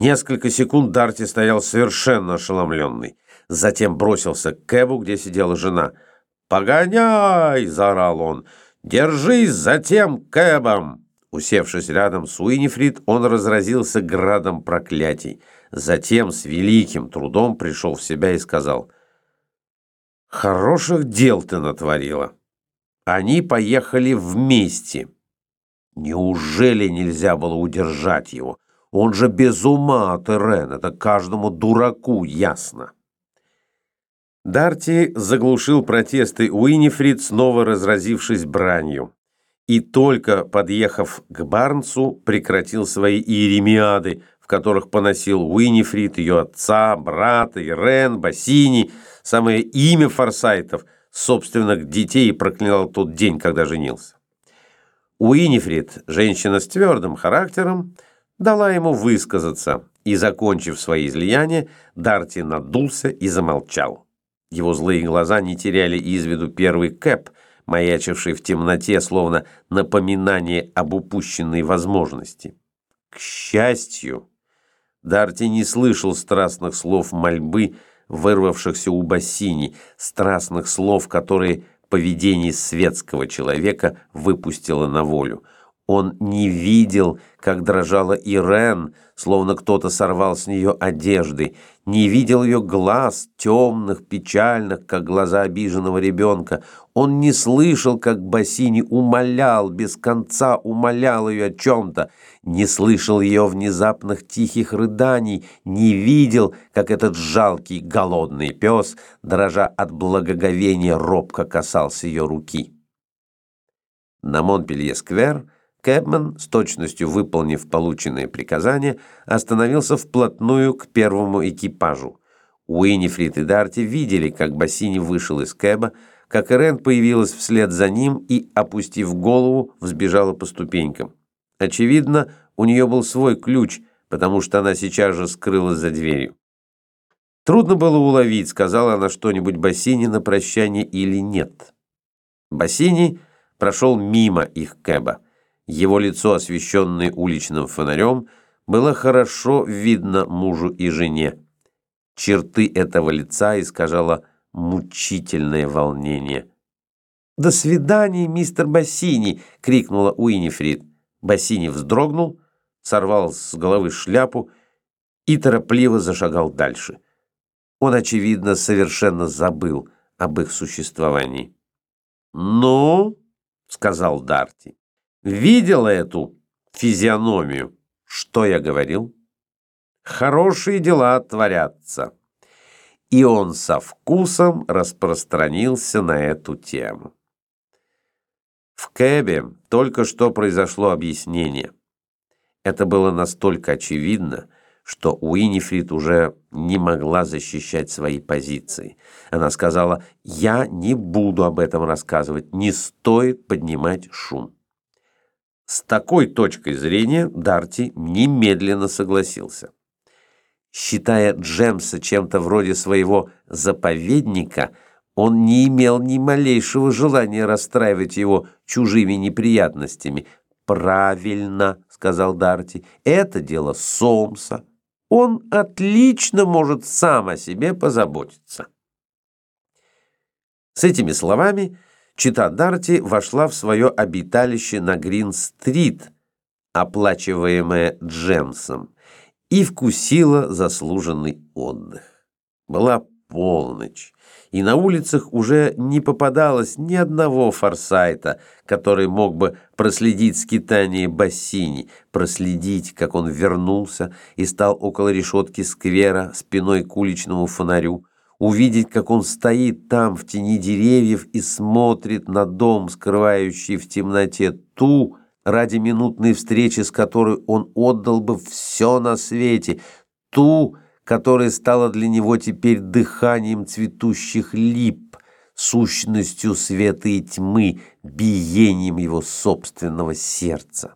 Несколько секунд Дарти стоял совершенно ошеломленный. Затем бросился к Кэбу, где сидела жена. «Погоняй!» — заорал он. «Держись за тем Кэбом!» Усевшись рядом с Уинифрид, он разразился градом проклятий. Затем с великим трудом пришел в себя и сказал, «Хороших дел ты натворила». Они поехали вместе. Неужели нельзя было удержать его? Он же без ума от Ирен, это каждому дураку ясно. Дарти заглушил протесты Уинифрид, снова разразившись бранью и только подъехав к Барнсу, прекратил свои иеремиады, в которых поносил Уинифрид, ее отца, брата, Ирен, Бассини, самое имя Форсайтов, собственных детей проклинал тот день, когда женился. Уинифрид, женщина с твердым характером, дала ему высказаться, и, закончив свои излияния, Дарти надулся и замолчал. Его злые глаза не теряли из виду первый кэп – маячивший в темноте, словно напоминание об упущенной возможности. К счастью, Дарти не слышал страстных слов мольбы, вырвавшихся у Бассини, страстных слов, которые поведение светского человека выпустило на волю. Он не видел, как дрожала Ирен, словно кто-то сорвал с нее одежды, не видел ее глаз, темных, печальных, как глаза обиженного ребенка. Он не слышал, как Бассини умолял, без конца умолял ее о чем-то, не слышал ее внезапных тихих рыданий, не видел, как этот жалкий голодный пес, дрожа от благоговения, робко касался ее руки. На Монпелье-сквер Кэбман, с точностью выполнив полученные приказания, остановился вплотную к первому экипажу. Уиннифрид и Дарти видели, как Бассини вышел из Кэба, как Ирен появилась вслед за ним и, опустив голову, взбежала по ступенькам. Очевидно, у нее был свой ключ, потому что она сейчас же скрылась за дверью. Трудно было уловить, сказала она что-нибудь Бассини на прощание или нет. Бассини прошел мимо их Кэба. Его лицо, освещенное уличным фонарем, было хорошо видно мужу и жене. Черты этого лица искажало мучительное волнение. «До свидания, мистер Бассини!» — крикнула Уинифрид. Бассини вздрогнул, сорвал с головы шляпу и торопливо зашагал дальше. Он, очевидно, совершенно забыл об их существовании. «Ну?» — сказал Дарти видела эту физиономию. Что я говорил? Хорошие дела творятся. И он со вкусом распространился на эту тему. В Кэбе только что произошло объяснение. Это было настолько очевидно, что Уинифрид уже не могла защищать свои позиции. Она сказала, «Я не буду об этом рассказывать, не стоит поднимать шум». С такой точкой зрения Дарти немедленно согласился. Считая Джемса чем-то вроде своего заповедника, он не имел ни малейшего желания расстраивать его чужими неприятностями. «Правильно», — сказал Дарти, — «это дело Сомса. Он отлично может сам о себе позаботиться». С этими словами Чита Дарти вошла в свое обиталище на Грин-стрит, оплачиваемое Джемсом, и вкусила заслуженный отдых. Была полночь, и на улицах уже не попадалось ни одного форсайта, который мог бы проследить скитание Бассини, проследить, как он вернулся и стал около решетки сквера спиной к уличному фонарю, увидеть, как он стоит там в тени деревьев и смотрит на дом, скрывающий в темноте ту, ради минутной встречи с которой он отдал бы все на свете, ту, которая стала для него теперь дыханием цветущих лип, сущностью света и тьмы, биением его собственного сердца.